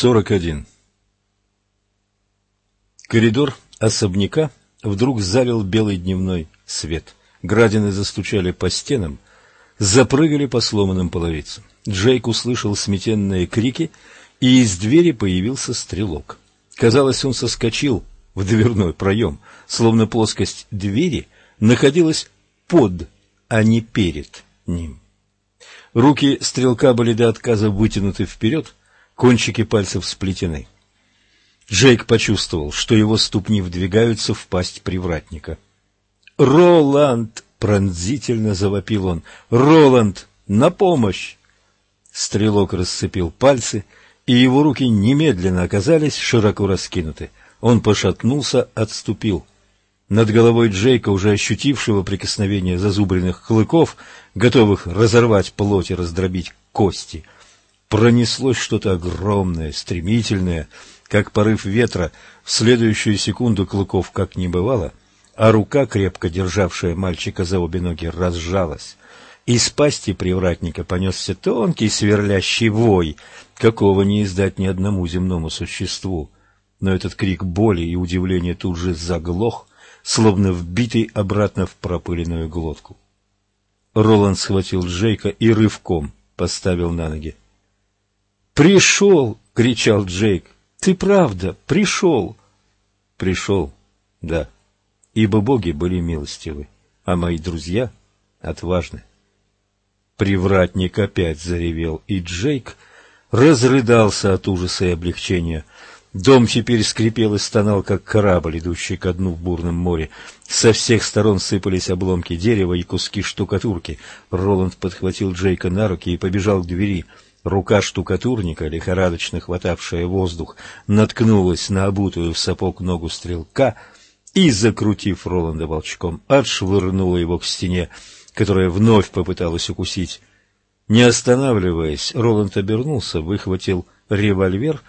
41. Коридор особняка вдруг залил белый дневной свет. Градины застучали по стенам, запрыгали по сломанным половицам. Джейк услышал сметенные крики, и из двери появился стрелок. Казалось, он соскочил в дверной проем, словно плоскость двери находилась под, а не перед ним. Руки стрелка были до отказа вытянуты вперед, кончики пальцев сплетены. Джейк почувствовал, что его ступни вдвигаются в пасть привратника. «Роланд!» — пронзительно завопил он. «Роланд! На помощь!» Стрелок расцепил пальцы, и его руки немедленно оказались широко раскинуты. Он пошатнулся, отступил. Над головой Джейка, уже ощутившего прикосновение зазубренных клыков, готовых разорвать плоть и раздробить кости — пронеслось что-то огромное, стремительное, как порыв ветра, в следующую секунду клыков как не бывало, а рука, крепко державшая мальчика за обе ноги, разжалась. Из пасти привратника понесся тонкий сверлящий вой, какого не издать ни одному земному существу. Но этот крик боли и удивления тут же заглох, словно вбитый обратно в пропыленную глотку. Роланд схватил Джейка и рывком поставил на ноги. «Пришел!» — кричал Джейк. «Ты правда, пришел!» «Пришел, да, ибо боги были милостивы, а мои друзья отважны». Привратник опять заревел, и Джейк разрыдался от ужаса и облегчения. Дом теперь скрипел и стонал, как корабль, идущий ко дну в бурном море. Со всех сторон сыпались обломки дерева и куски штукатурки. Роланд подхватил Джейка на руки и побежал к двери — Рука штукатурника, лихорадочно хватавшая воздух, наткнулась на обутую в сапог ногу стрелка и, закрутив Роланда волчком, отшвырнула его к стене, которая вновь попыталась укусить. Не останавливаясь, Роланд обернулся, выхватил револьвер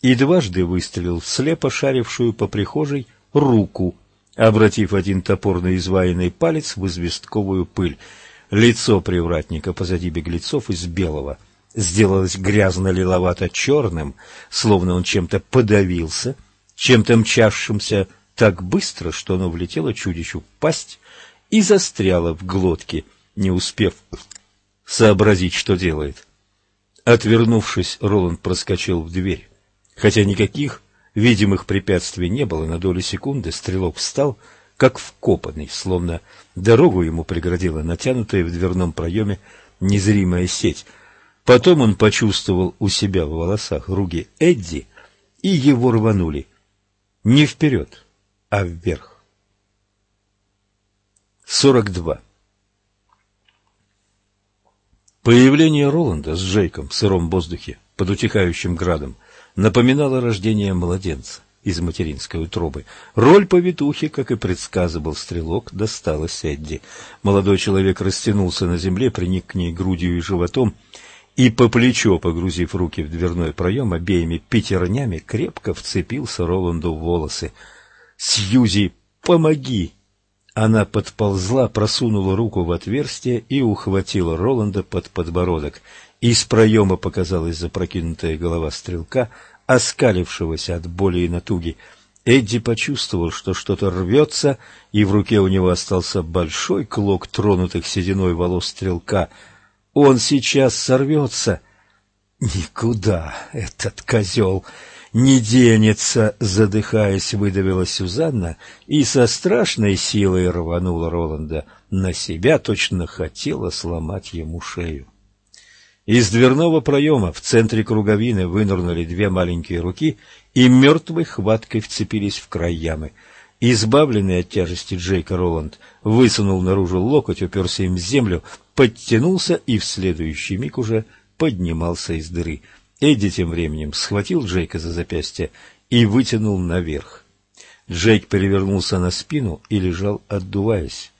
и дважды выстрелил в слепо шарившую по прихожей руку, обратив один топорно изваянный палец в известковую пыль. Лицо привратника позади беглецов из белого — сделалось грязно-лиловато-черным, словно он чем-то подавился, чем-то мчавшимся так быстро, что оно влетело чудищу в пасть и застряло в глотке, не успев сообразить, что делает. Отвернувшись, Роланд проскочил в дверь. Хотя никаких видимых препятствий не было, на долю секунды стрелок встал, как вкопанный, словно дорогу ему преградила натянутая в дверном проеме незримая сеть — Потом он почувствовал у себя в волосах руки Эдди, и его рванули. Не вперед, а вверх. 42. Появление Роланда с Джейком в сыром воздухе под утихающим градом напоминало рождение младенца из материнской утробы. Роль повитухи, как и предсказывал стрелок, досталась Эдди. Молодой человек растянулся на земле, приник к ней грудью и животом и по плечо, погрузив руки в дверной проем, обеими пятернями крепко вцепился Роланду в волосы. «Сьюзи, помоги!» Она подползла, просунула руку в отверстие и ухватила Роланда под подбородок. Из проема показалась запрокинутая голова стрелка, оскалившегося от боли и натуги. Эдди почувствовал, что что-то рвется, и в руке у него остался большой клок тронутых сединой волос стрелка — он сейчас сорвется. Никуда этот козел не денется, задыхаясь, выдавила Сюзанна и со страшной силой рванула Роланда на себя, точно хотела сломать ему шею. Из дверного проема в центре круговины вынырнули две маленькие руки и мертвой хваткой вцепились в край ямы. Избавленный от тяжести Джейка Роланд высунул наружу локоть, уперся им в землю, подтянулся и в следующий миг уже поднимался из дыры. Эдди тем временем схватил Джейка за запястье и вытянул наверх. Джейк перевернулся на спину и лежал, отдуваясь.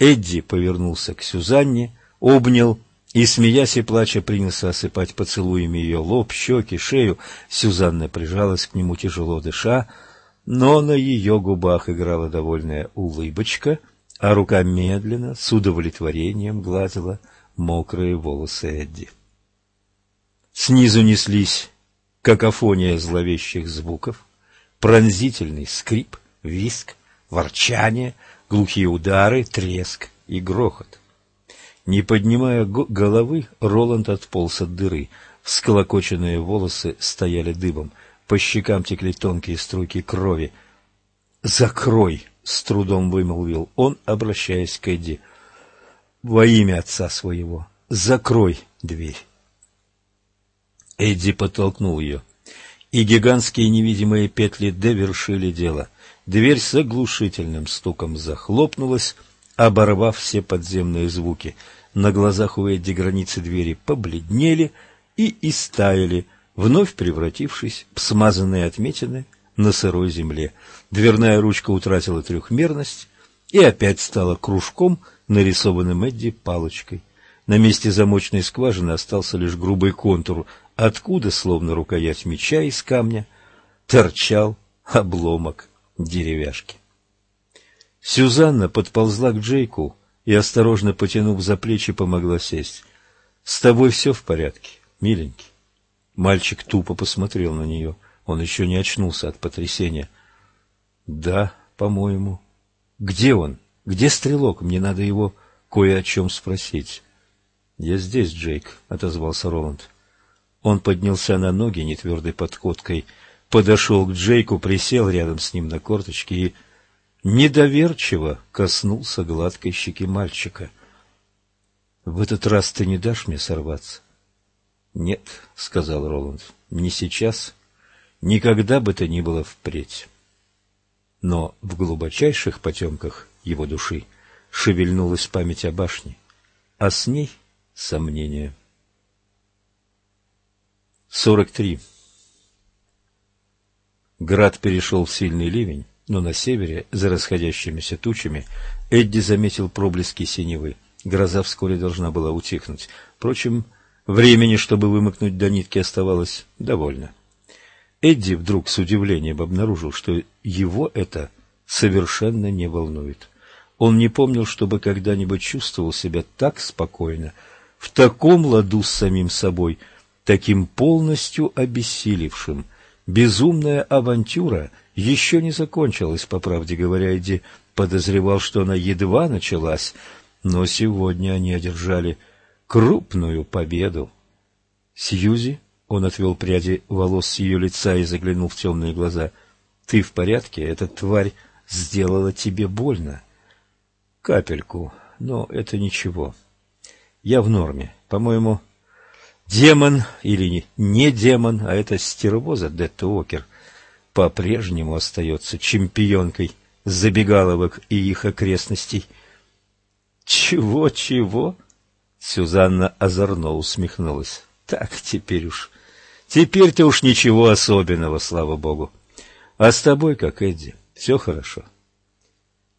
Эдди повернулся к Сюзанне, обнял и, смеясь и плача, принялся осыпать поцелуями ее лоб, щеки, шею. Сюзанна прижалась к нему, тяжело дыша, но на ее губах играла довольная улыбочка — а рука медленно, с удовлетворением гладила мокрые волосы Эдди. Снизу неслись какофония зловещих звуков, пронзительный скрип, виск, ворчание, глухие удары, треск и грохот. Не поднимая головы, Роланд отполз от дыры. Всколокоченные волосы стояли дыбом, по щекам текли тонкие струйки крови. «Закрой!» — с трудом вымолвил он, обращаясь к Эдди. «Во имя отца своего, закрой дверь!» Эдди подтолкнул ее, и гигантские невидимые петли довершили дело. Дверь с оглушительным стуком захлопнулась, оборвав все подземные звуки. На глазах у Эдди границы двери побледнели и истаяли, вновь превратившись в смазанные отметины на сырой земле. Дверная ручка утратила трехмерность и опять стала кружком, нарисованным Эдди палочкой. На месте замочной скважины остался лишь грубый контур, откуда, словно рукоять меча из камня, торчал обломок деревяшки. Сюзанна подползла к Джейку и, осторожно потянув за плечи, помогла сесть. — С тобой все в порядке, миленький? Мальчик тупо посмотрел на нее. Он еще не очнулся от потрясения. — Да, по-моему. — Где он? Где стрелок? Мне надо его кое о чем спросить. — Я здесь, Джейк, — отозвался Роланд. Он поднялся на ноги нетвердой подходкой, подошел к Джейку, присел рядом с ним на корточки и недоверчиво коснулся гладкой щеки мальчика. — В этот раз ты не дашь мне сорваться? — Нет, — сказал Роланд, — не сейчас, никогда бы то ни было впредь. Но в глубочайших потемках его души шевельнулась память о башне, а с ней сомнение. 43. Град перешел в сильный ливень, но на севере, за расходящимися тучами, Эдди заметил проблески синевы. Гроза вскоре должна была утихнуть. Впрочем, времени, чтобы вымокнуть до нитки, оставалось довольно. Эдди вдруг с удивлением обнаружил, что его это совершенно не волнует. Он не помнил, чтобы когда-нибудь чувствовал себя так спокойно, в таком ладу с самим собой, таким полностью обессилевшим. Безумная авантюра — еще не закончилась, по правде говоря, Эдди подозревал, что она едва началась, но сегодня они одержали крупную победу. Сьюзи, он отвел пряди волос с ее лица и заглянул в темные глаза, ты в порядке? Эта тварь сделала тебе больно. Капельку, но это ничего. Я в норме. По-моему, демон или не демон, а это стервоза Детта Уокер — по-прежнему остается чемпионкой забегаловок и их окрестностей. «Чего-чего?» Сюзанна озорно усмехнулась. «Так, теперь уж... Теперь-то уж ничего особенного, слава богу. А с тобой, как Эдди, все хорошо».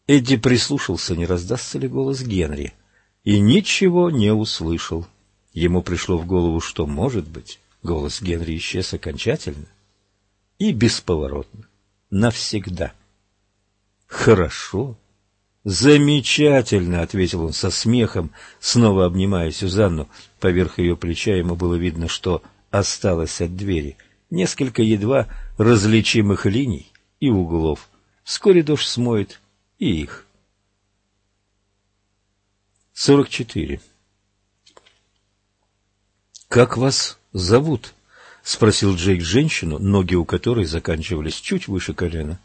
Эдди прислушался, не раздастся ли голос Генри, и ничего не услышал. Ему пришло в голову, что, может быть, голос Генри исчез окончательно и бесповоротно, навсегда. Хорошо. Замечательно, ответил он со смехом, снова обнимая Сюзанну. Поверх ее плеча ему было видно, что осталось от двери. Несколько едва различимых линий и углов. Вскоре дождь смоет и их. Сорок четыре. «Как вас зовут?» — спросил Джейк женщину, ноги у которой заканчивались чуть выше колена.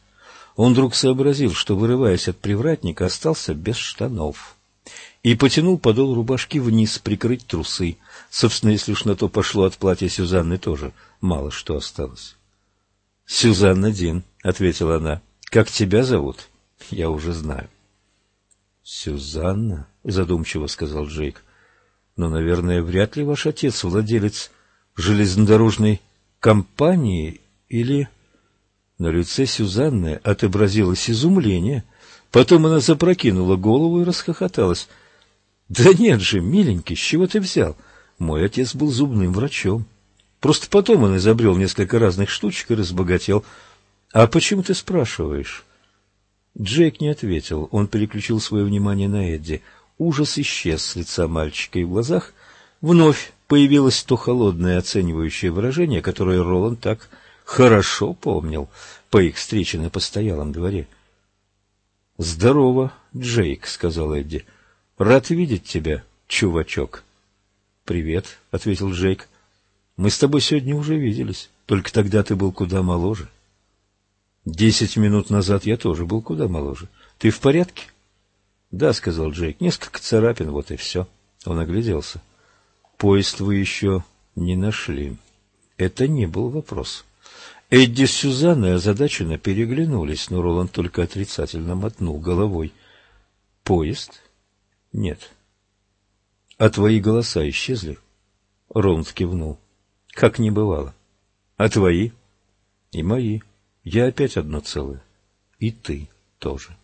Он вдруг сообразил, что, вырываясь от привратника, остался без штанов. И потянул подол рубашки вниз, прикрыть трусы. Собственно, если уж на то пошло от платья Сюзанны тоже, мало что осталось. — Сюзанна Дин, — ответила она. — Как тебя зовут? — Я уже знаю. — Сюзанна, — задумчиво сказал Джейк. — Но, наверное, вряд ли ваш отец владелец железнодорожной компании или... На лице Сюзанны отобразилось изумление. Потом она запрокинула голову и расхохоталась. — Да нет же, миленький, с чего ты взял? Мой отец был зубным врачом. Просто потом он изобрел несколько разных штучек и разбогател. А почему ты спрашиваешь? Джейк не ответил. Он переключил свое внимание на Эдди. Ужас исчез с лица мальчика, и в глазах вновь появилось то холодное оценивающее выражение, которое Роланд так хорошо помнил по их встрече на постоялом дворе. «Здорово, Джейк», — сказал Эдди. «Рад видеть тебя, чувачок». «Привет», — ответил Джейк. «Мы с тобой сегодня уже виделись, только тогда ты был куда моложе». «Десять минут назад я тоже был куда моложе. Ты в порядке?» «Да», — сказал Джейк, — «несколько царапин, вот и все». Он огляделся. «Поезд вы еще не нашли». Это не был вопрос. Эдди с Сюзанной озадаченно переглянулись, но Роланд только отрицательно мотнул головой. «Поезд? Нет». «А твои голоса исчезли?» Роланд кивнул. «Как не бывало». «А твои?» «И мои. Я опять одно целое. И ты тоже».